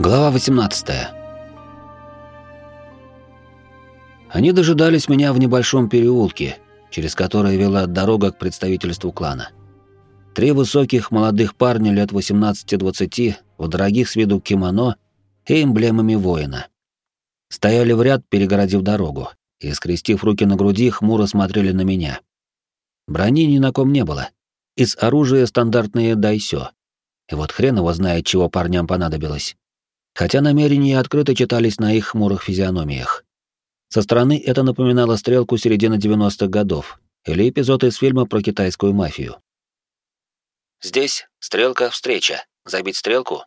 Глава 18. Они дожидались меня в небольшом переулке, через который вела дорога к представительству клана. Три высоких молодых парня лет 18-20 в дорогих с виду кимоно и эмблемами воина. Стояли в ряд, перегородив дорогу, и, скрестив руки на груди, хмуро смотрели на меня. Брони ни на ком не было. Из оружия стандартные дайсё. И вот хрен его знает, чего парням понадобилось хотя намерения открыто читались на их хмурых физиономиях. Со стороны это напоминало стрелку середины 90-х годов или эпизод из фильма про китайскую мафию. Здесь стрелка встреча. Забить стрелку.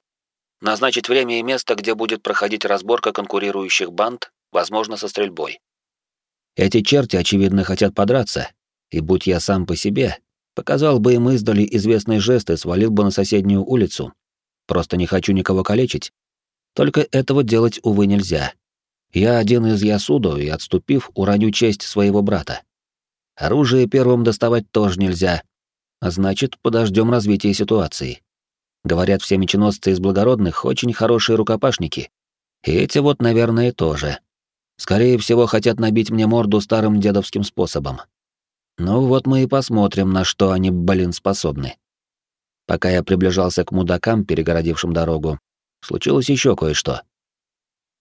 Назначить время и место, где будет проходить разборка конкурирующих банд, возможно, со стрельбой. Эти черти, очевидно, хотят подраться, и будь я сам по себе, показал бы им издали известный жест и свалил бы на соседнюю улицу. Просто не хочу никого калечить, только этого делать, увы, нельзя. Я один из Ясудо и, отступив, уроню честь своего брата. Оружие первым доставать тоже нельзя. А значит, подождем развития ситуации. Говорят, все меченосцы из благородных очень хорошие рукопашники. И эти вот, наверное, тоже. Скорее всего, хотят набить мне морду старым дедовским способом. Ну вот мы и посмотрим, на что они, блин, способны. Пока я приближался к мудакам, перегородившим дорогу, случилось еще кое-что.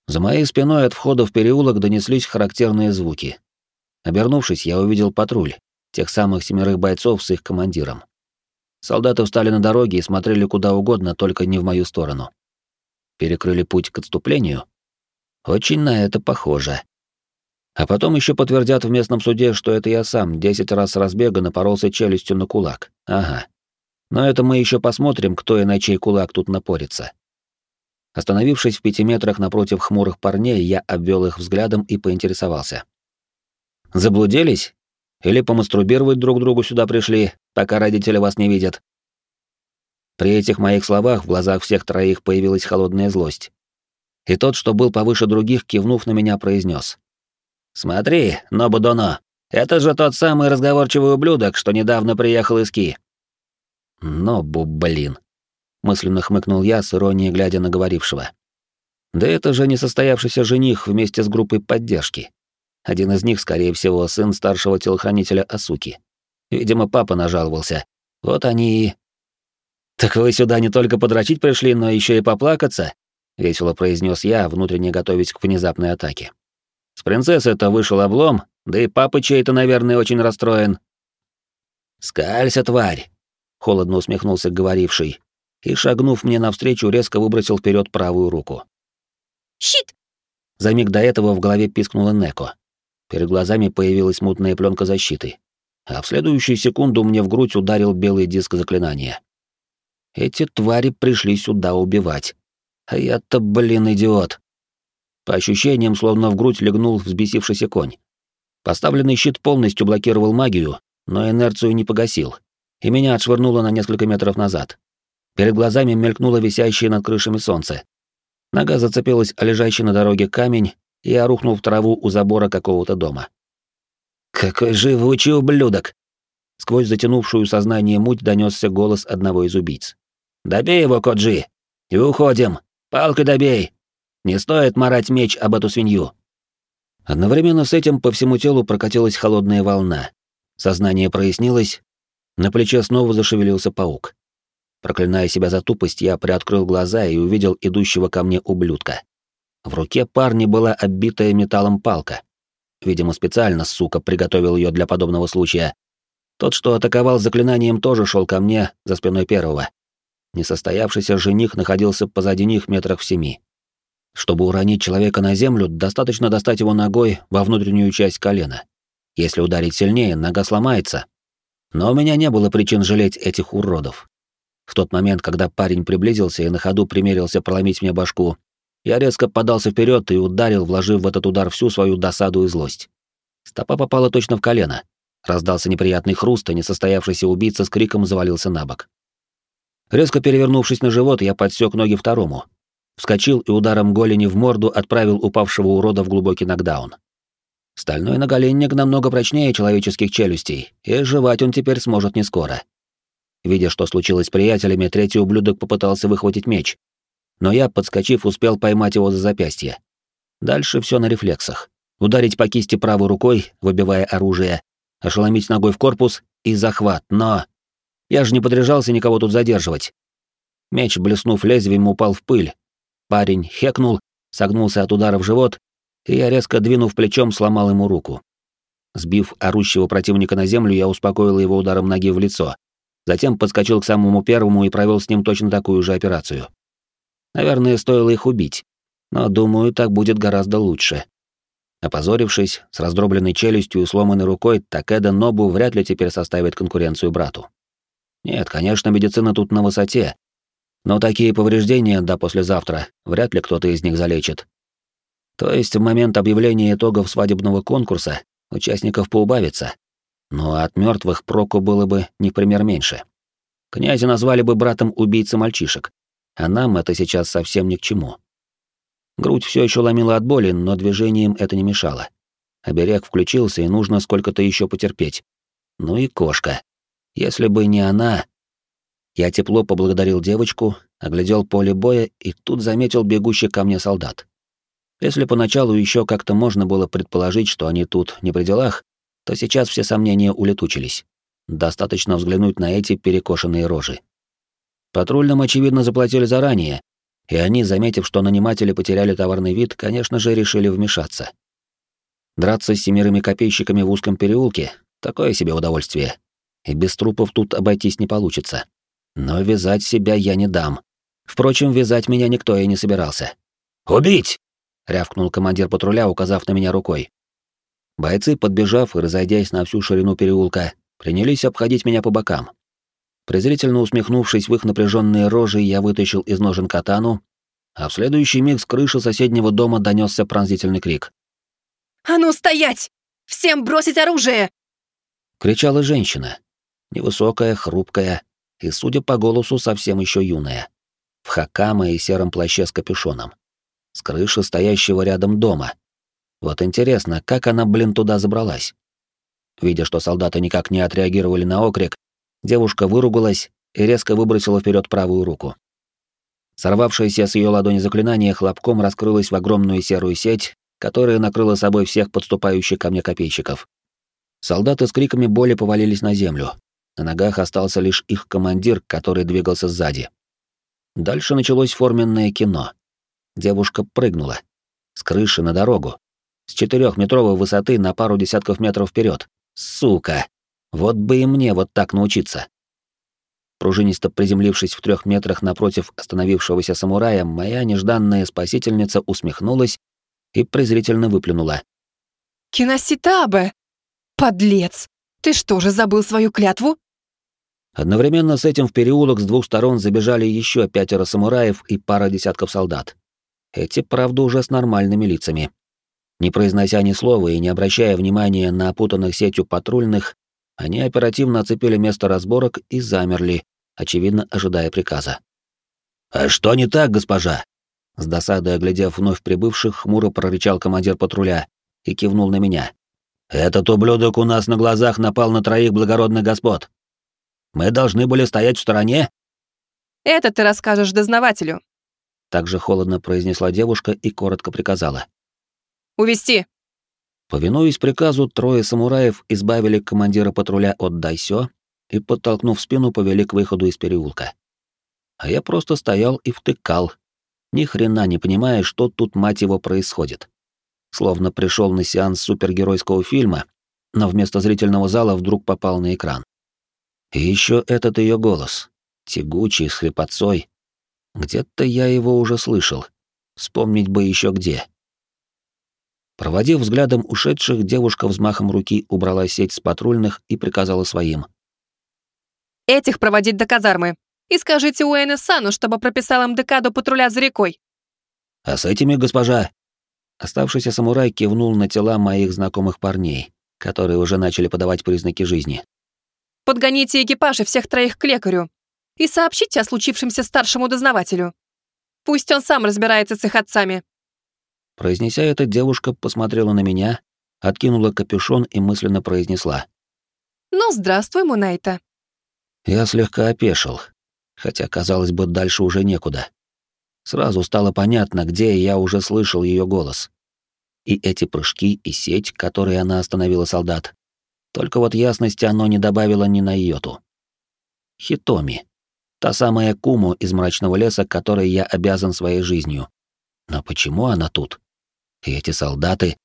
За моей спиной от входа в переулок донеслись характерные звуки. Обернувшись, я увидел патруль, тех самых семерых бойцов с их командиром. Солдаты встали на дороге и смотрели куда угодно, только не в мою сторону. Перекрыли путь к отступлению? Очень на это похоже. А потом еще подтвердят в местном суде, что это я сам десять раз с разбега напоролся челюстью на кулак. Ага. Но это мы еще посмотрим, кто и на чей кулак тут напорится. Остановившись в пяти метрах напротив хмурых парней, я обвел их взглядом и поинтересовался. «Заблудились? Или помастурбировать друг другу сюда пришли, пока родители вас не видят?» При этих моих словах в глазах всех троих появилась холодная злость. И тот, что был повыше других, кивнув на меня, произнес: «Смотри, Нобудоно, это же тот самый разговорчивый ублюдок, что недавно приехал из Ки». «Нобу, блин мысленно хмыкнул я с иронией глядя на говорившего. Да это же несостоявшийся жених вместе с группой поддержки. Один из них, скорее всего, сын старшего телохранителя Асуки. Видимо, папа нажаловался. Вот они и... «Так вы сюда не только подрочить пришли, но еще и поплакаться?» — весело произнес я, внутренне готовясь к внезапной атаке. «С принцессы-то вышел облом, да и папа чей-то, наверное, очень расстроен». «Скалься, тварь!» — холодно усмехнулся говоривший, и, шагнув мне навстречу, резко выбросил вперед правую руку. «Щит!» За миг до этого в голове пискнула Неко. Перед глазами появилась мутная пленка защиты, а в следующую секунду мне в грудь ударил белый диск заклинания. Эти твари пришли сюда убивать. А я-то, блин, идиот. По ощущениям, словно в грудь легнул взбесившийся конь. Поставленный щит полностью блокировал магию, но инерцию не погасил, и меня отшвырнуло на несколько метров назад. Перед глазами мелькнуло висящее над крышами солнце. Нога зацепилась о лежащий на дороге камень, и я рухнул в траву у забора какого-то дома. «Какой живучий ублюдок!» Сквозь затянувшую сознание муть донесся голос одного из убийц. «Добей его, Коджи! И уходим! Палкой добей! Не стоит марать меч об эту свинью!» Одновременно с этим по всему телу прокатилась холодная волна. Сознание прояснилось, на плече снова зашевелился паук. Проклиная себя за тупость, я приоткрыл глаза и увидел идущего ко мне ублюдка. В руке парня была оббитая металлом палка. Видимо, специально, сука, приготовил ее для подобного случая. Тот, что атаковал заклинанием, тоже шел ко мне за спиной первого. Несостоявшийся жених находился позади них метрах в семи. Чтобы уронить человека на землю, достаточно достать его ногой во внутреннюю часть колена. Если ударить сильнее, нога сломается. Но у меня не было причин жалеть этих уродов. В тот момент, когда парень приблизился и на ходу примерился проломить мне башку, я резко подался вперед и ударил, вложив в этот удар всю свою досаду и злость. Стопа попала точно в колено. Раздался неприятный хруст, и несостоявшийся убийца с криком завалился на бок. Резко перевернувшись на живот, я подсек ноги второму. Вскочил и ударом голени в морду отправил упавшего урода в глубокий нокдаун. Стальной наголенник намного прочнее человеческих челюстей, и жевать он теперь сможет не скоро. Видя, что случилось с приятелями, третий ублюдок попытался выхватить меч. но я, подскочив, успел поймать его за запястье. Дальше все на рефлексах. Ударить по кисти правой рукой, выбивая оружие, ошеломить ногой в корпус и захват, но... Я же не подряжался никого тут задерживать. Меч, блеснув лезвием, упал в пыль. Парень хекнул, согнулся от удара в живот, и я, резко двинув плечом, сломал ему руку. Сбив орущего противника на землю, я успокоил его ударом ноги в лицо. Затем подскочил к самому первому и провел с ним точно такую же операцию. Наверное, стоило их убить, но, думаю, так будет гораздо лучше. Опозорившись, с раздробленной челюстью и сломанной рукой, Такеда Нобу вряд ли теперь составит конкуренцию брату. Нет, конечно, медицина тут на высоте, но такие повреждения до послезавтра вряд ли кто-то из них залечит. То есть в момент объявления итогов свадебного конкурса участников поубавится, но от мертвых проку было бы не пример меньше. Князя назвали бы братом убийцы мальчишек, а нам это сейчас совсем ни к чему. Грудь все еще ломила от боли, но движением это не мешало. Оберег включился, и нужно сколько-то еще потерпеть. Ну и кошка. Если бы не она... Я тепло поблагодарил девочку, оглядел поле боя и тут заметил бегущий ко мне солдат. Если поначалу еще как-то можно было предположить, что они тут не при делах, то сейчас все сомнения улетучились. Достаточно взглянуть на эти перекошенные рожи. Патрульным, очевидно, заплатили заранее, и они, заметив, что наниматели потеряли товарный вид, конечно же, решили вмешаться. Драться с семерыми копейщиками в узком переулке — такое себе удовольствие. И без трупов тут обойтись не получится. Но вязать себя я не дам. Впрочем, вязать меня никто и не собирался. «Убить!» — рявкнул командир патруля, указав на меня рукой. Бойцы, подбежав и разойдясь на всю ширину переулка, принялись обходить меня по бокам. Презрительно усмехнувшись в их напряженные рожи, я вытащил из ножен катану, а в следующий миг с крыши соседнего дома донесся пронзительный крик. «А ну стоять! Всем бросить оружие!» Кричала женщина. Невысокая, хрупкая и, судя по голосу, совсем еще юная. В хакама и сером плаще с капюшоном. С крыши стоящего рядом дома. Вот интересно, как она, блин, туда забралась? Видя, что солдаты никак не отреагировали на окрик, Девушка выругалась и резко выбросила вперед правую руку. Сорвавшееся с ее ладони заклинание хлопком раскрылось в огромную серую сеть, которая накрыла собой всех подступающих ко мне копейщиков. Солдаты с криками боли повалились на землю. На ногах остался лишь их командир, который двигался сзади. Дальше началось форменное кино. Девушка прыгнула. С крыши на дорогу. С четырехметровой высоты на пару десятков метров вперед. Сука! Вот бы и мне вот так научиться. Пружинисто приземлившись в трех метрах напротив остановившегося самурая, моя нежданная спасительница усмехнулась и презрительно выплюнула. «Киноситабе! Подлец! Ты что же, забыл свою клятву?» Одновременно с этим в переулок с двух сторон забежали еще пятеро самураев и пара десятков солдат. Эти, правда, уже с нормальными лицами. Не произнося ни слова и не обращая внимания на опутанных сетью патрульных, они оперативно оцепили место разборок и замерли, очевидно, ожидая приказа. «А что не так, госпожа?» С досадой оглядев вновь прибывших, хмуро прорычал командир патруля и кивнул на меня. «Этот ублюдок у нас на глазах напал на троих благородных господ. Мы должны были стоять в стороне?» «Это ты расскажешь дознавателю», — также холодно произнесла девушка и коротко приказала. «Увести!» Повинуясь приказу, трое самураев избавили командира патруля от Дайсё и, подтолкнув спину, повели к выходу из переулка. А я просто стоял и втыкал, ни хрена не понимая, что тут, мать его, происходит. Словно пришел на сеанс супергеройского фильма, но вместо зрительного зала вдруг попал на экран. И еще этот ее голос, тягучий, с хрипотцой. Где-то я его уже слышал. Вспомнить бы еще где. Проводив взглядом ушедших, девушка взмахом руки убрала сеть с патрульных и приказала своим. «Этих проводить до казармы. И скажите Уэйне Сану, чтобы прописал им декаду патруля за рекой». «А с этими, госпожа?» Оставшийся самурай кивнул на тела моих знакомых парней, которые уже начали подавать признаки жизни. «Подгоните экипаж и всех троих к лекарю и сообщите о случившемся старшему дознавателю. Пусть он сам разбирается с их отцами. Произнеся это, девушка посмотрела на меня, откинула капюшон и мысленно произнесла. «Ну, здравствуй, Мунайта». Я слегка опешил, хотя, казалось бы, дальше уже некуда. Сразу стало понятно, где я уже слышал ее голос. И эти прыжки, и сеть, которой она остановила солдат. Только вот ясности оно не добавило ни на йоту. Хитоми. Та самая Куму из мрачного леса, которой я обязан своей жизнью. Но почему она тут? И эти солдаты...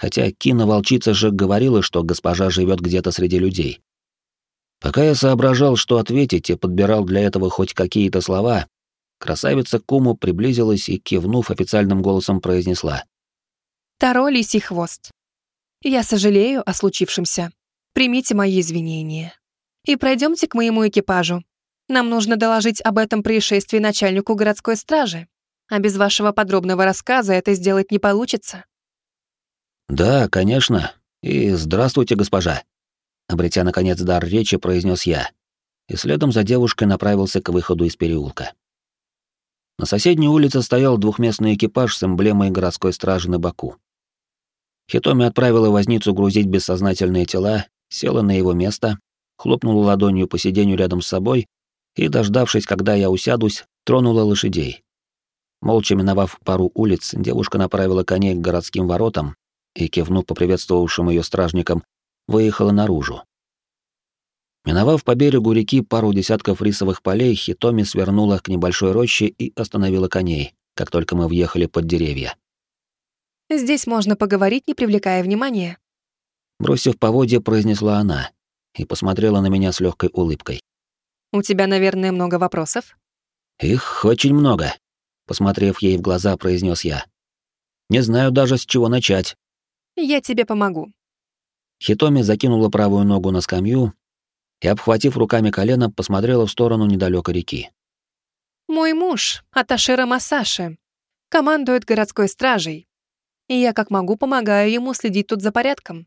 Хотя Кина-волчица же говорила, что госпожа живет где-то среди людей. Пока я соображал, что ответить, и подбирал для этого хоть какие-то слова, красавица Куму приблизилась и, кивнув, официальным голосом произнесла. «Таро лисий хвост. Я сожалею о случившемся. Примите мои извинения. И пройдемте к моему экипажу. Нам нужно доложить об этом происшествии начальнику городской стражи. А без вашего подробного рассказа это сделать не получится». «Да, конечно. И здравствуйте, госпожа», Обретя, наконец, дар речи, произнес я, и следом за девушкой направился к выходу из переулка. На соседней улице стоял двухместный экипаж с эмблемой городской стражи на боку. Хитоми отправила возницу грузить бессознательные тела, села на его место, хлопнула ладонью по сиденью рядом с собой и, дождавшись, когда я усядусь, тронула лошадей. Молча миновав пару улиц, девушка направила коней к городским воротам и, кивнув поприветствовавшим ее стражникам, выехала наружу. Миновав по берегу реки пару десятков рисовых полей, Хитоми свернула к небольшой роще и остановила коней, как только мы въехали под деревья. «Здесь можно поговорить, не привлекая внимания», бросив поводья, произнесла она и посмотрела на меня с легкой улыбкой. «У тебя, наверное, много вопросов?» «Их очень много», — посмотрев ей в глаза, произнес я. «Не знаю даже, с чего начать». «Я тебе помогу», Хитоми закинула правую ногу на скамью и, обхватив руками колено, посмотрела в сторону недалекой реки. «Мой муж, Аташира Масаши, командует городской стражей, и я как могу помогаю ему следить тут за порядком.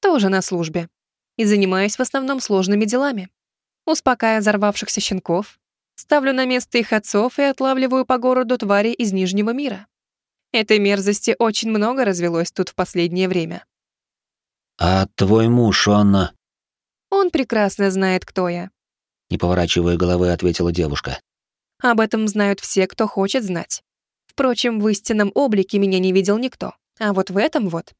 Тоже на службе. И занимаюсь в основном сложными делами. Успокаиваю взорвавшихся щенков, ставлю на место их отцов и отлавливаю по городу твари из Нижнего мира. Этой мерзости очень много развелось тут в последнее время. «А твой муж, он...» «Он прекрасно знает, кто я», — не поворачивая головы, ответила девушка. «Об этом знают все, кто хочет знать. Впрочем, в истинном облике меня не видел никто. А вот в этом вот,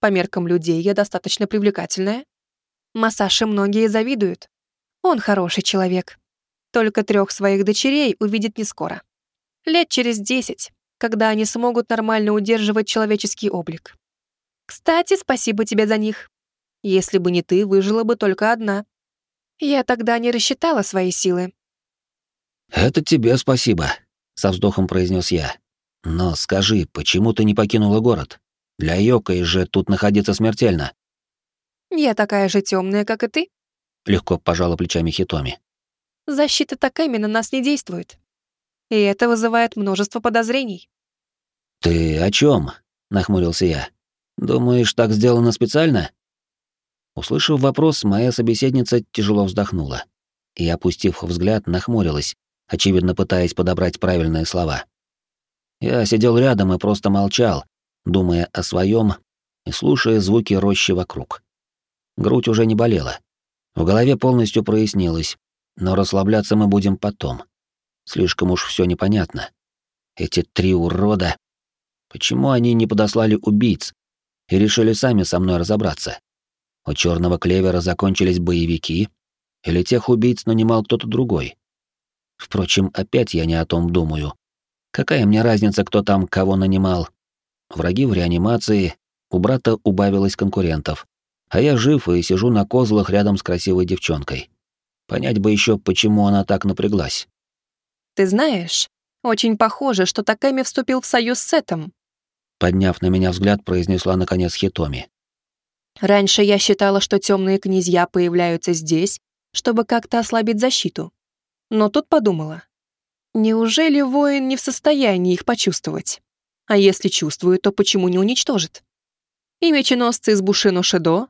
по меркам людей, я достаточно привлекательная. Масаши многие завидуют. Он хороший человек. Только трех своих дочерей увидит не скоро. Лет через десять, когда они смогут нормально удерживать человеческий облик. Кстати, спасибо тебе за них. Если бы не ты, выжила бы только одна. Я тогда не рассчитала свои силы. Это тебе спасибо, со вздохом произнес я. Но скажи, почему ты не покинула город? Для Йокой же тут находиться смертельно. Я такая же темная, как и ты. Легко пожала плечами Хитоми. Защита Такэми на нас не действует. И это вызывает множество подозрений. Ты о чем? нахмурился я. Думаешь, так сделано специально? Услышав вопрос, моя собеседница тяжело вздохнула и, опустив взгляд, нахмурилась, очевидно пытаясь подобрать правильные слова. Я сидел рядом и просто молчал, думая о своем и слушая звуки рощи вокруг. Грудь уже не болела. В голове полностью прояснилось, но расслабляться мы будем потом. Слишком уж все непонятно. Эти три урода... Почему они не подослали убийц, и решили сами со мной разобраться. У черного клевера закончились боевики, или тех убийц нанимал кто-то другой. Впрочем, опять я не о том думаю. Какая мне разница, кто там кого нанимал? Враги в реанимации, у брата убавилось конкурентов, а я жив и сижу на козлах рядом с красивой девчонкой. Понять бы еще, почему она так напряглась. Ты знаешь, очень похоже, что Такэми вступил в союз с Сетом. Подняв на меня взгляд, произнесла наконец Хитоми. «Раньше я считала, что темные князья появляются здесь, чтобы как-то ослабить защиту. Но тут подумала. Неужели воин не в состоянии их почувствовать? А если чувствует, то почему не уничтожит? И меченосцы из Бушино-Шедо?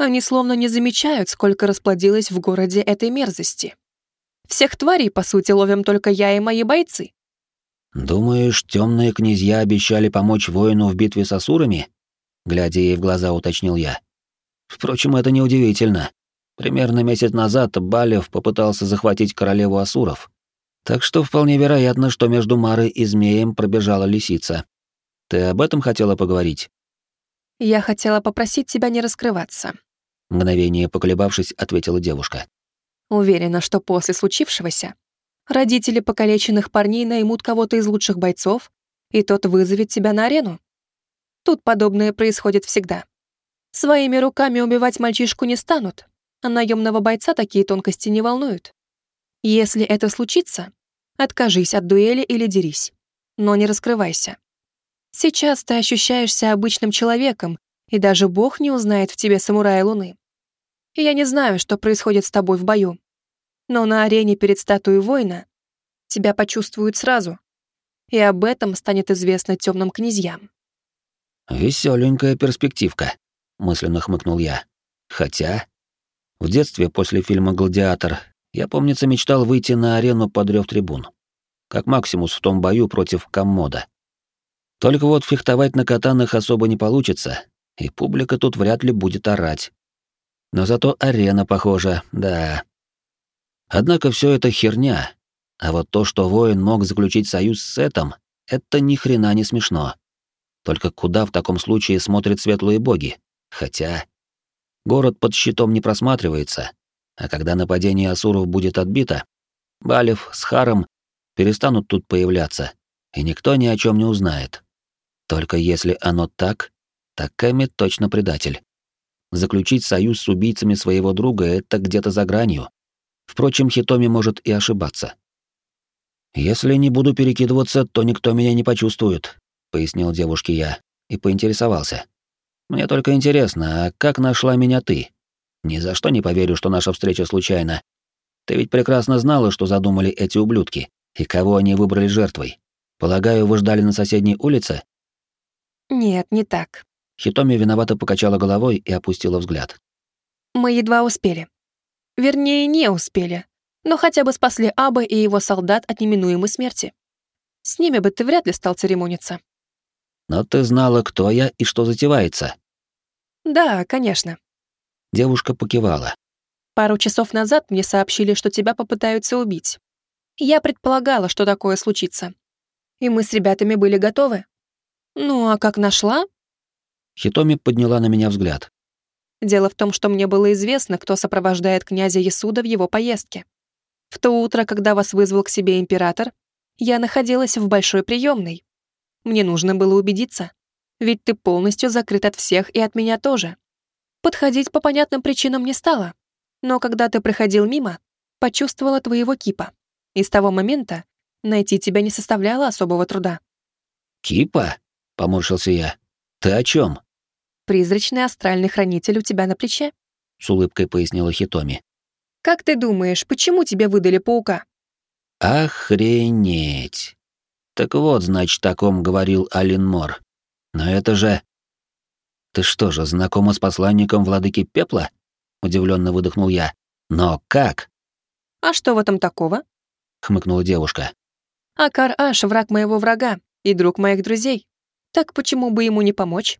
Они словно не замечают, сколько расплодилось в городе этой мерзости. Всех тварей, по сути, ловим только я и мои бойцы. «Думаешь, темные князья обещали помочь воину в битве с асурами?» Глядя ей в глаза, уточнил я. Впрочем, это неудивительно. Примерно месяц назад Балев попытался захватить королеву асуров. Так что вполне вероятно, что между Марой и змеем пробежала лисица. Ты об этом хотела поговорить? Я хотела попросить тебя не раскрываться. Мгновение поколебавшись, ответила девушка. Уверена, что после случившегося родители покалеченных парней наймут кого-то из лучших бойцов, и тот вызовет тебя на арену. Тут подобное происходит всегда. Своими руками убивать мальчишку не станут, а наемного бойца такие тонкости не волнуют. Если это случится, откажись от дуэли или дерись, но не раскрывайся. Сейчас ты ощущаешься обычным человеком, и даже Бог не узнает в тебе самурая Луны. Я не знаю, что происходит с тобой в бою, но на арене перед статуей воина тебя почувствуют сразу, и об этом станет известно темным князьям. Веселенькая перспективка, мысленно хмыкнул я. Хотя в детстве после фильма Гладиатор я, помнится, мечтал выйти на арену под рев трибун. Как Максимус в том бою против Коммода. Только вот фехтовать на катанах особо не получится, и публика тут вряд ли будет орать. Но зато арена похожа, да. Однако все это херня. А вот то, что воин мог заключить союз с Сетом, это ни хрена не смешно. Только куда в таком случае смотрят светлые боги? Хотя... Город под щитом не просматривается, а когда нападение асуров будет отбито, Балев с Харом перестанут тут появляться, и никто ни о чем не узнает. Только если оно так, так Кэми точно предатель. Заключить союз с убийцами своего друга — это где-то за гранью. Впрочем, Хитоми может и ошибаться. «Если не буду перекидываться, то никто меня не почувствует», — пояснил девушке я и поинтересовался. «Мне только интересно, а как нашла меня ты? Ни за что не поверю, что наша встреча случайна. Ты ведь прекрасно знала, что задумали эти ублюдки, и кого они выбрали жертвой. Полагаю, вы ждали на соседней улице?» «Нет, не так. Хитоми виновато покачала головой и опустила взгляд. «Мы едва успели. Вернее, не успели, но хотя бы спасли Аба и его солдат от неминуемой смерти. С ними бы ты вряд ли стал церемониться». «Но ты знала, кто я и что затевается». «Да, конечно». Девушка покивала. «Пару часов назад мне сообщили, что тебя попытаются убить. Я предполагала, что такое случится. И мы с ребятами были готовы. Ну, а как нашла, Хитоми подняла на меня взгляд. Дело в том, что мне было известно, кто сопровождает князя Ясуда в его поездке. В то утро, когда вас вызвал к себе император, я находилась в большой приемной. Мне нужно было убедиться, ведь ты полностью закрыт от всех и от меня тоже. Подходить по понятным причинам не стало, но когда ты проходил мимо, почувствовала твоего кипа. И с того момента найти тебя не составляло особого труда. «Кипа?» — поморщился я. «Ты о чем? Призрачный астральный хранитель у тебя на плече», — с улыбкой пояснила Хитоми. «Как ты думаешь, почему тебе выдали паука?» «Охренеть! Так вот, значит, о ком говорил Алин Мор. Но это же...» «Ты что же, знакома с посланником владыки Пепла?» — удивленно выдохнул я. «Но как?» «А что в этом такого?» — хмыкнула девушка. «Акар Аш — враг моего врага и друг моих друзей. Так почему бы ему не помочь?»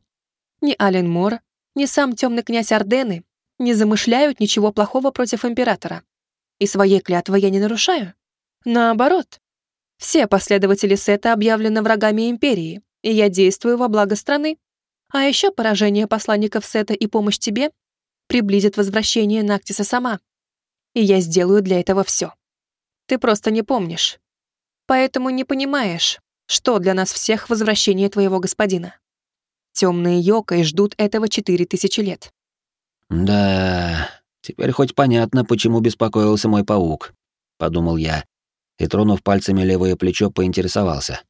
Ни Ален Мор, ни сам темный князь Ордены не замышляют ничего плохого против императора. И своей клятвы я не нарушаю. Наоборот. Все последователи Сета объявлены врагами империи, и я действую во благо страны. А еще поражение посланников Сета и помощь тебе приблизит возвращение Нактиса сама. И я сделаю для этого все. Ты просто не помнишь. Поэтому не понимаешь, что для нас всех возвращение твоего господина. Темные Йокой ждут этого четыре тысячи лет. «Да, теперь хоть понятно, почему беспокоился мой паук», — подумал я, и, тронув пальцами левое плечо, поинтересовался.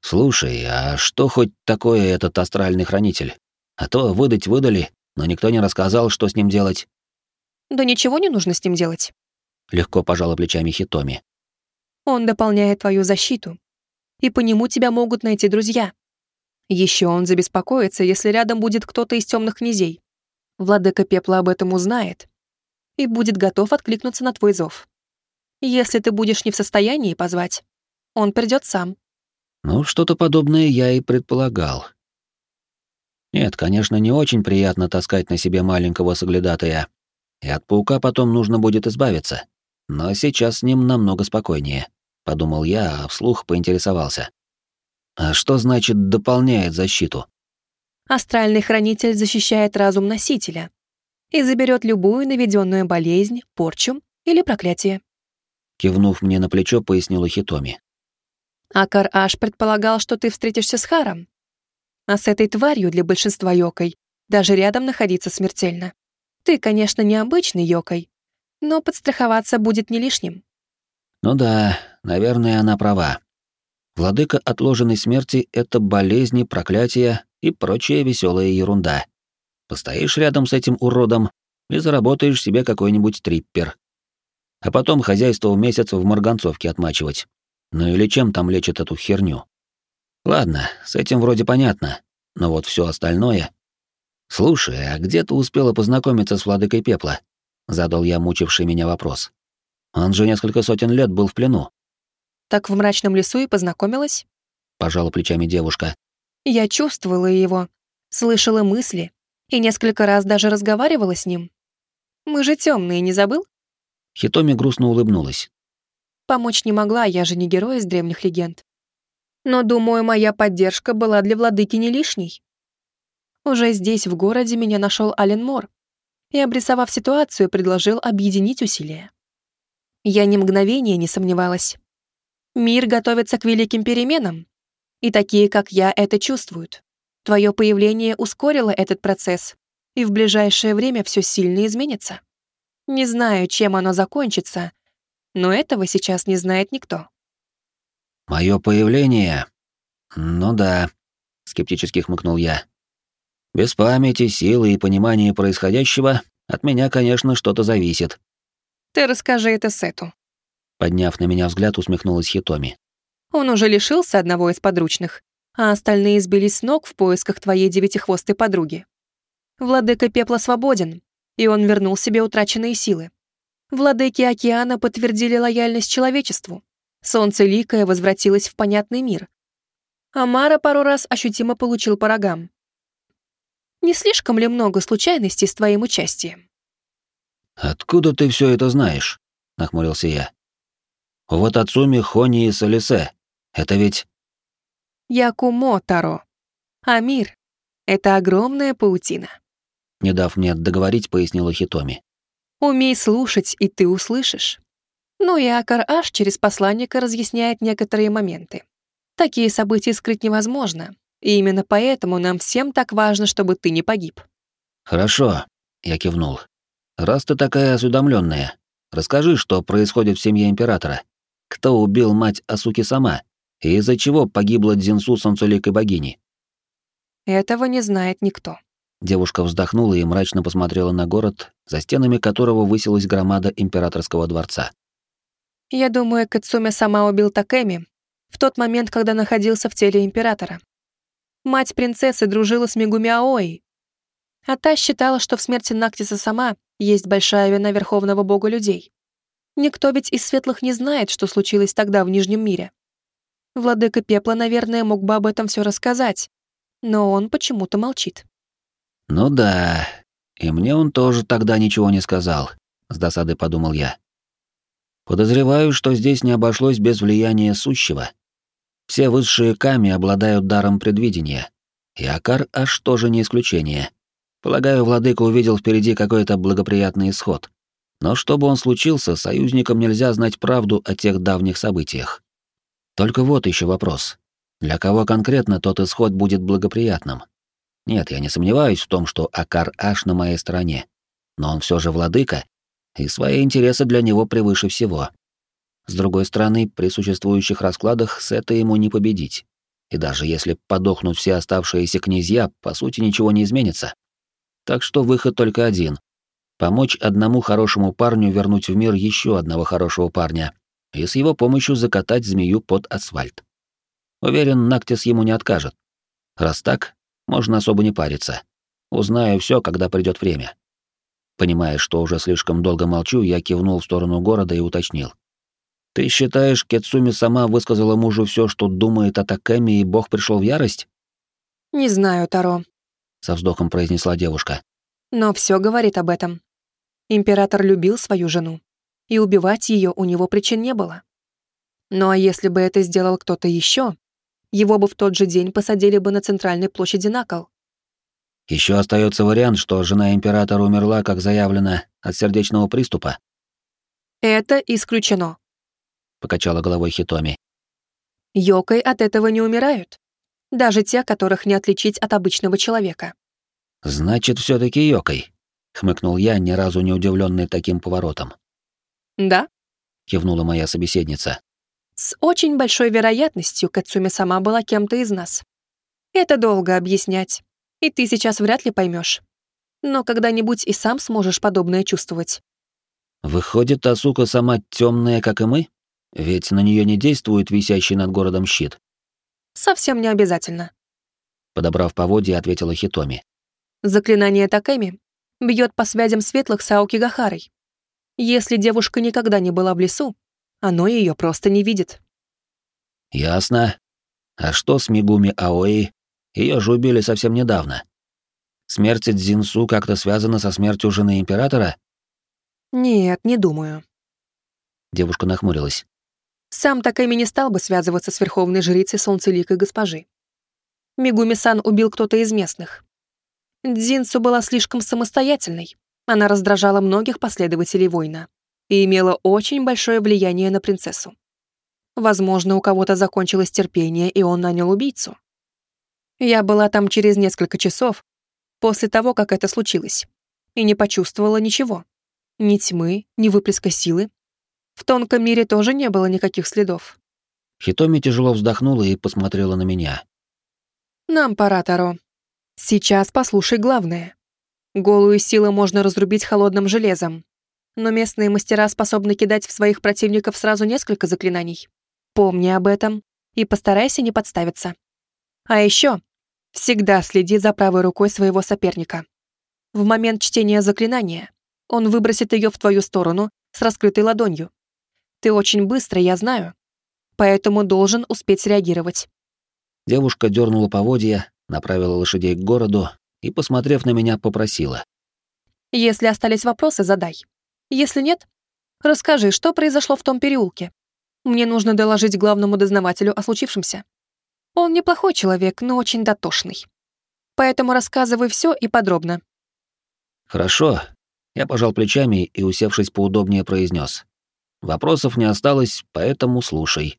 «Слушай, а что хоть такое этот астральный хранитель? А то выдать выдали, но никто не рассказал, что с ним делать». «Да ничего не нужно с ним делать», — легко пожала плечами Хитоми. «Он дополняет твою защиту, и по нему тебя могут найти друзья. Еще он забеспокоится, если рядом будет кто-то из темных князей. Владыка Пепла об этом узнает и будет готов откликнуться на твой зов. Если ты будешь не в состоянии позвать, он придет сам. Ну, что-то подобное я и предполагал. Нет, конечно, не очень приятно таскать на себе маленького соглядатая, и от паука потом нужно будет избавиться, но сейчас с ним намного спокойнее. подумал я, а вслух поинтересовался. А что значит дополняет защиту? Астральный хранитель защищает разум носителя и заберет любую наведенную болезнь, порчу или проклятие. Кивнув мне на плечо, пояснила Хитоми. Акар Аш предполагал, что ты встретишься с Харом. А с этой тварью для большинства йокой даже рядом находиться смертельно. Ты, конечно, не обычный йокой, но подстраховаться будет не лишним. Ну да, наверное, она права. Владыка отложенной смерти — это болезни, проклятия и прочая веселая ерунда. Постоишь рядом с этим уродом и заработаешь себе какой-нибудь триппер. А потом хозяйство в месяц в марганцовке отмачивать. Ну или чем там лечат эту херню? Ладно, с этим вроде понятно, но вот все остальное... Слушай, а где ты успела познакомиться с владыкой пепла? Задал я мучивший меня вопрос. Он же несколько сотен лет был в плену. Так в мрачном лесу и познакомилась? Пожала плечами девушка. Я чувствовала его, слышала мысли и несколько раз даже разговаривала с ним. Мы же темные, не забыл? Хитоми грустно улыбнулась. Помочь не могла, я же не герой из древних легенд. Но, думаю, моя поддержка была для владыки не лишней. Уже здесь, в городе, меня нашел Ален Мор и, обрисовав ситуацию, предложил объединить усилия. Я ни мгновения не сомневалась. Мир готовится к великим переменам, и такие, как я, это чувствуют. Твое появление ускорило этот процесс, и в ближайшее время все сильно изменится. Не знаю, чем оно закончится, но этого сейчас не знает никто. Мое появление? Ну да, скептически хмыкнул я. Без памяти, силы и понимания происходящего от меня, конечно, что-то зависит. Ты расскажи это Сету. Подняв на меня взгляд, усмехнулась Хитоми. Он уже лишился одного из подручных, а остальные сбились с ног в поисках твоей девятихвостой подруги. Владыка Пепла свободен, и он вернул себе утраченные силы. Владыки океана подтвердили лояльность человечеству. Солнце Ликое возвратилось в понятный мир. Амара пару раз ощутимо получил по рогам. Не слишком ли много случайностей с твоим участием? «Откуда ты все это знаешь?» — нахмурился я. «Вот Ацуми, Хони и Солисе. Это ведь...» «Якумо, Таро. А мир — это огромная паутина». Не дав мне договорить, пояснила Хитоми. Умей слушать, и ты услышишь. Ну и Акар-Аш через посланника разъясняет некоторые моменты. Такие события скрыть невозможно, и именно поэтому нам всем так важно, чтобы ты не погиб. Хорошо, я кивнул. Раз ты такая осведомленная, расскажи, что происходит в семье императора. Кто убил мать Асуки сама, и из-за чего погибла Дзинсу солнцеликой богини? Этого не знает никто. Девушка вздохнула и мрачно посмотрела на город, за стенами которого высилась громада императорского дворца. «Я думаю, Кацуми сама убил Такэми в тот момент, когда находился в теле императора. Мать принцессы дружила с Мегуми Аои, а та считала, что в смерти Нактиса сама есть большая вина верховного бога людей. Никто ведь из светлых не знает, что случилось тогда в Нижнем мире. Владыка Пепла, наверное, мог бы об этом все рассказать, но он почему-то молчит. «Ну да, и мне он тоже тогда ничего не сказал», — с досадой подумал я. «Подозреваю, что здесь не обошлось без влияния сущего. Все высшие ками обладают даром предвидения, и Акар аж тоже не исключение. Полагаю, владыка увидел впереди какой-то благоприятный исход. Но чтобы он случился, союзникам нельзя знать правду о тех давних событиях. Только вот еще вопрос. Для кого конкретно тот исход будет благоприятным? Нет, я не сомневаюсь в том, что Акар Аш на моей стороне. Но он все же владыка, и свои интересы для него превыше всего. С другой стороны, при существующих раскладах с это ему не победить. И даже если подохнут все оставшиеся князья, по сути ничего не изменится. Так что выход только один — помочь одному хорошему парню вернуть в мир еще одного хорошего парня и с его помощью закатать змею под асфальт. Уверен, Нактис ему не откажет. Раз так, можно особо не париться. Узнаю все, когда придет время. Понимая, что уже слишком долго молчу, я кивнул в сторону города и уточнил. «Ты считаешь, Кетсуми сама высказала мужу все, что думает о Такэме, и бог пришел в ярость?» «Не знаю, Таро», — со вздохом произнесла девушка. «Но все говорит об этом. Император любил свою жену, и убивать ее у него причин не было. Ну а если бы это сделал кто-то еще, его бы в тот же день посадили бы на центральной площади на кол. Еще остается вариант, что жена императора умерла, как заявлено, от сердечного приступа. Это исключено, покачала головой Хитоми. Йокой от этого не умирают. Даже те, которых не отличить от обычного человека. Значит, все таки Йокой, хмыкнул я, ни разу не удивленный таким поворотом. Да, кивнула моя собеседница. С очень большой вероятностью Кацуми сама была кем-то из нас. Это долго объяснять, и ты сейчас вряд ли поймешь. Но когда-нибудь и сам сможешь подобное чувствовать. Выходит, Асука сама темная, как и мы? Ведь на нее не действует висящий над городом щит. Совсем не обязательно. Подобрав поводья, ответила Хитоми. Заклинание Такэми бьет по связям светлых с Аоки Гахарой. Если девушка никогда не была в лесу, оно ее просто не видит. Ясно. А что с Мигуми Аои? Ее же убили совсем недавно. Смерть Дзинсу как-то связана со смертью жены императора? Нет, не думаю. Девушка нахмурилась. Сам Такэми не стал бы связываться с верховной жрицей солнцеликой госпожи. Мигуми-сан убил кто-то из местных. Дзинсу была слишком самостоятельной. Она раздражала многих последователей воина и имела очень большое влияние на принцессу. Возможно, у кого-то закончилось терпение, и он нанял убийцу. Я была там через несколько часов после того, как это случилось, и не почувствовала ничего. Ни тьмы, ни выплеска силы. В тонком мире тоже не было никаких следов. Хитоми тяжело вздохнула и посмотрела на меня. «Нам пора, Таро. Сейчас послушай главное. Голую силу можно разрубить холодным железом, но местные мастера способны кидать в своих противников сразу несколько заклинаний. Помни об этом и постарайся не подставиться. А еще всегда следи за правой рукой своего соперника. В момент чтения заклинания он выбросит ее в твою сторону с раскрытой ладонью. Ты очень быстро, я знаю, поэтому должен успеть среагировать. Девушка дернула поводья, направила лошадей к городу и, посмотрев на меня, попросила. «Если остались вопросы, задай. Если нет, расскажи, что произошло в том переулке. Мне нужно доложить главному дознавателю о случившемся. Он неплохой человек, но очень дотошный. Поэтому рассказывай все и подробно. Хорошо. Я пожал плечами и, усевшись поудобнее, произнес: Вопросов не осталось, поэтому слушай.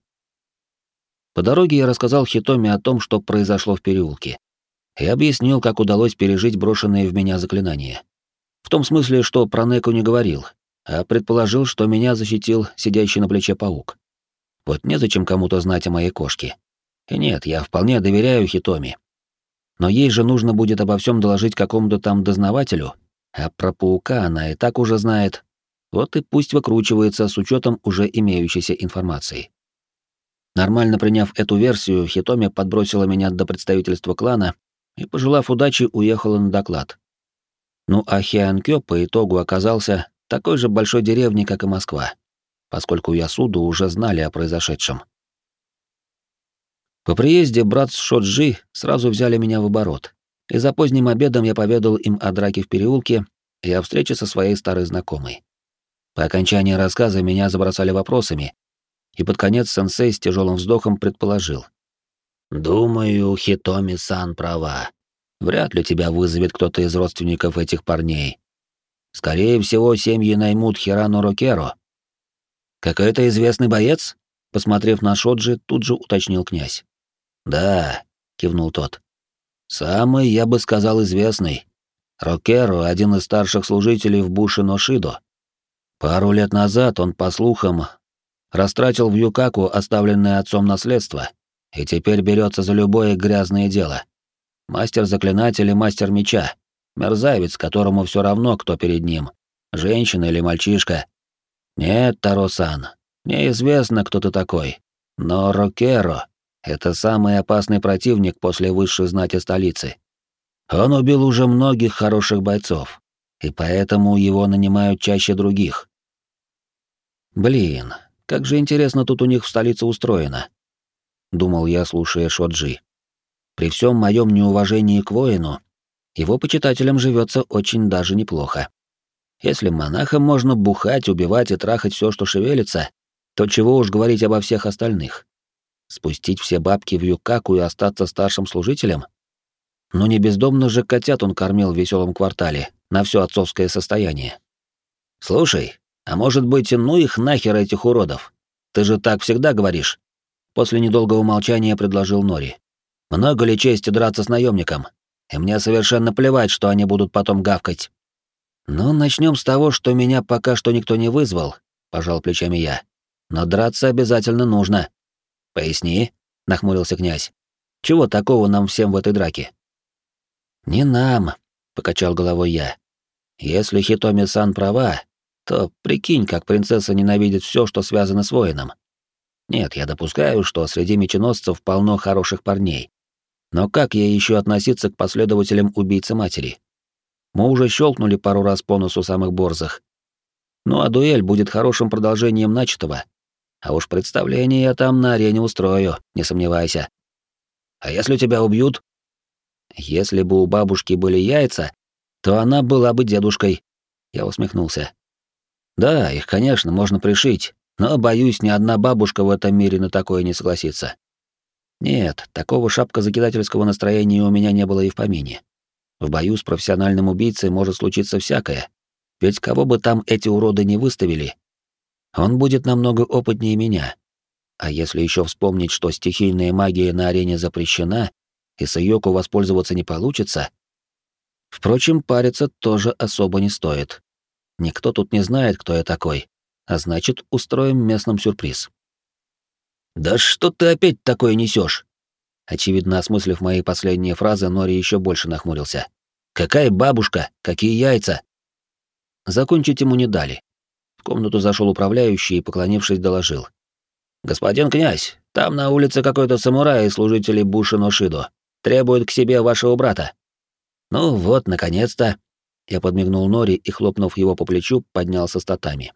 По дороге я рассказал Хитоме о том, что произошло в переулке, и объяснил, как удалось пережить брошенные в меня заклинания. В том смысле, что про Неку не говорил, а предположил, что меня защитил сидящий на плече паук. Вот незачем кому-то знать о моей кошке. И нет, я вполне доверяю Хитоми. Но ей же нужно будет обо всем доложить какому-то там дознавателю, а про паука она и так уже знает. Вот и пусть выкручивается с учетом уже имеющейся информации. Нормально приняв эту версию, Хитоми подбросила меня до представительства клана и, пожелав удачи, уехала на доклад. Ну а Хианкё по итогу оказался такой же большой деревни, как и Москва, поскольку Ясуду уже знали о произошедшем. По приезде брат Шоджи сразу взяли меня в оборот, и за поздним обедом я поведал им о драке в переулке и о встрече со своей старой знакомой. По окончании рассказа меня забросали вопросами, и под конец сенсей с тяжелым вздохом предположил. «Думаю, Хитоми-сан права. Вряд ли тебя вызовет кто-то из родственников этих парней. Скорее всего, семьи наймут Хирану Рокеро. Какой-то известный боец? Посмотрев на Шоджи, тут же уточнил князь. Да, кивнул тот. Самый, я бы сказал, известный. Рокеро — один из старших служителей в Буше Ношидо. Пару лет назад он, по слухам, растратил в Юкаку оставленное отцом наследство и теперь берется за любое грязное дело. Мастер заклинателя, мастер меча. Мерзавец, которому все равно, кто перед ним. Женщина или мальчишка. Нет, Таросан, неизвестно, кто ты такой. Но Рокеро — это самый опасный противник после высшей знати столицы. Он убил уже многих хороших бойцов, и поэтому его нанимают чаще других. Блин, как же интересно тут у них в столице устроено. Думал я, слушая Шоджи. При всем моем неуважении к воину, его почитателям живется очень даже неплохо. Если монахам можно бухать, убивать и трахать все, что шевелится, то чего уж говорить обо всех остальных. Спустить все бабки в Юкаку и остаться старшим служителем? Но не бездомно же котят он кормил в веселом квартале, на все отцовское состояние. «Слушай, а может быть, ну их нахер этих уродов? Ты же так всегда говоришь?» После недолгого молчания предложил Нори. «Много ли чести драться с наемником? И мне совершенно плевать, что они будут потом гавкать». «Ну, начнем с того, что меня пока что никто не вызвал», — пожал плечами я. «Но драться обязательно нужно». «Поясни», — нахмурился князь. «Чего такого нам всем в этой драке?» «Не нам», — покачал головой я. «Если Хитоми-сан права, то прикинь, как принцесса ненавидит все, что связано с воином. Нет, я допускаю, что среди меченосцев полно хороших парней. Но как ей еще относиться к последователям убийцы матери? Мы уже щелкнули пару раз по носу самых борзых. Ну а дуэль будет хорошим продолжением начатого. А уж представление я там на арене устрою, не сомневайся. А если тебя убьют? Если бы у бабушки были яйца, то она была бы дедушкой. Я усмехнулся. Да, их, конечно, можно пришить, но, боюсь, ни одна бабушка в этом мире на такое не согласится. Нет, такого шапка закидательского настроения у меня не было и в помине. В бою с профессиональным убийцей может случиться всякое. Ведь кого бы там эти уроды не выставили, он будет намного опытнее меня. А если еще вспомнить, что стихийная магия на арене запрещена, и с Йоку воспользоваться не получится... Впрочем, париться тоже особо не стоит. Никто тут не знает, кто я такой, а значит, устроим местным сюрприз. «Да что ты опять такое несешь? Очевидно, осмыслив мои последние фразы, Нори еще больше нахмурился. «Какая бабушка? Какие яйца?» Закончить ему не дали. В комнату зашел управляющий и, поклонившись, доложил. «Господин князь, там на улице какой-то самурай и служители Бушино Шидо. Требует к себе вашего брата». «Ну вот, наконец-то!» Я подмигнул Нори и, хлопнув его по плечу, поднялся статами.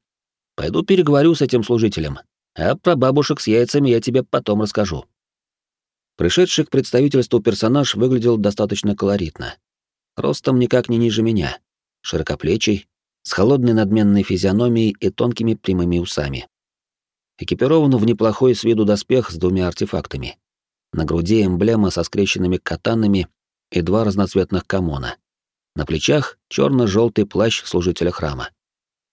«Пойду переговорю с этим служителем, а про бабушек с яйцами я тебе потом расскажу». Пришедший к представительству персонаж выглядел достаточно колоритно. Ростом никак не ниже меня, широкоплечий, с холодной надменной физиономией и тонкими прямыми усами. Экипирован в неплохой с виду доспех с двумя артефактами. На груди эмблема со скрещенными катанами и два разноцветных камона. На плечах черно желтый плащ служителя храма.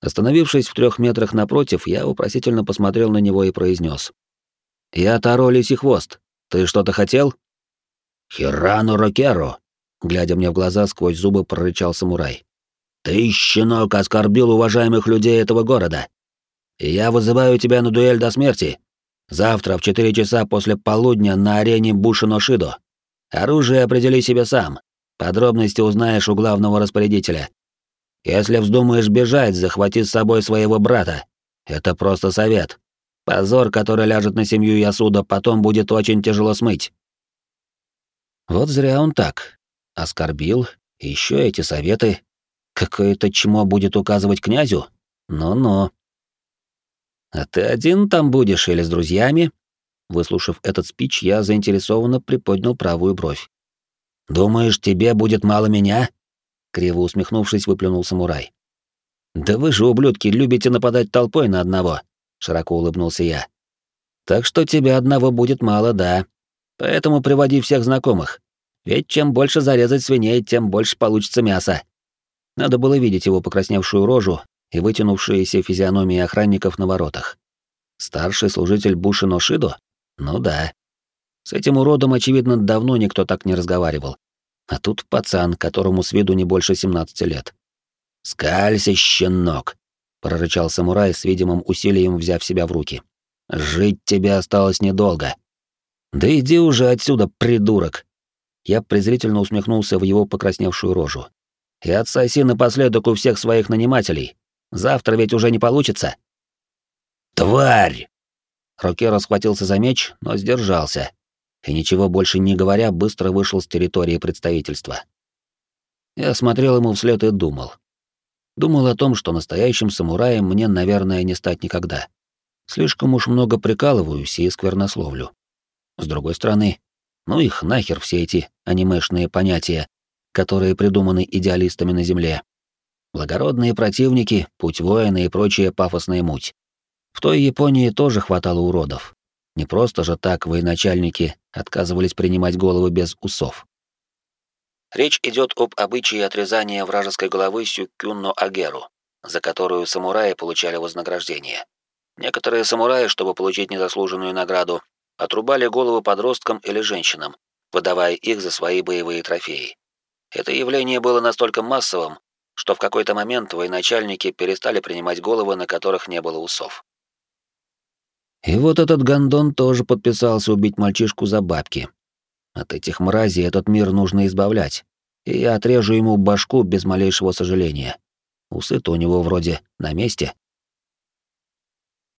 Остановившись в трех метрах напротив, я вопросительно посмотрел на него и произнес: «Я Таро Лисий Хвост. Ты что-то хотел?» «Хирану Рокеру!» — глядя мне в глаза, сквозь зубы прорычал самурай. «Ты, щенок, оскорбил уважаемых людей этого города. Я вызываю тебя на дуэль до смерти. Завтра в четыре часа после полудня на арене Бушино-Шидо. Оружие определи себе сам. Подробности узнаешь у главного распорядителя. Если вздумаешь бежать, захвати с собой своего брата. Это просто совет. Позор, который ляжет на семью Ясуда, потом будет очень тяжело смыть. Вот зря он так. Оскорбил. Еще эти советы. Какое-то чмо будет указывать князю? Ну-ну. А ты один там будешь или с друзьями? Выслушав этот спич, я заинтересованно приподнял правую бровь. «Думаешь, тебе будет мало меня?» Криво усмехнувшись, выплюнул самурай. «Да вы же, ублюдки, любите нападать толпой на одного», — широко улыбнулся я. «Так что тебе одного будет мало, да. Поэтому приводи всех знакомых. Ведь чем больше зарезать свиней, тем больше получится мяса». Надо было видеть его покрасневшую рожу и вытянувшиеся физиономии охранников на воротах. Старший служитель Бушино Шидо? Ну да. С этим уродом, очевидно, давно никто так не разговаривал. А тут пацан, которому с виду не больше 17 лет. «Скалься, щенок!» — прорычал самурай с видимым усилием, взяв себя в руки. «Жить тебе осталось недолго». «Да иди уже отсюда, придурок!» Я презрительно усмехнулся в его покрасневшую рожу. «И отсоси напоследок у всех своих нанимателей. Завтра ведь уже не получится». «Тварь!» Рокеро схватился за меч, но сдержался, и, ничего больше не говоря, быстро вышел с территории представительства. Я смотрел ему вслед и думал. Думал о том, что настоящим самураем мне, наверное, не стать никогда. Слишком уж много прикалываюсь и сквернословлю. С другой стороны, ну их нахер все эти анимешные понятия, которые придуманы идеалистами на Земле. Благородные противники, путь воина и прочая пафосная муть. В той Японии тоже хватало уродов. Не просто же так военачальники отказывались принимать головы без усов. Речь идет об обычае отрезания вражеской головы сюкюнно агеру, за которую самураи получали вознаграждение. Некоторые самураи, чтобы получить незаслуженную награду, отрубали головы подросткам или женщинам, выдавая их за свои боевые трофеи. Это явление было настолько массовым, что в какой-то момент военачальники перестали принимать головы, на которых не было усов. И вот этот гондон тоже подписался убить мальчишку за бабки. От этих мразей этот мир нужно избавлять, и я отрежу ему башку без малейшего сожаления. Усы-то у него вроде на месте.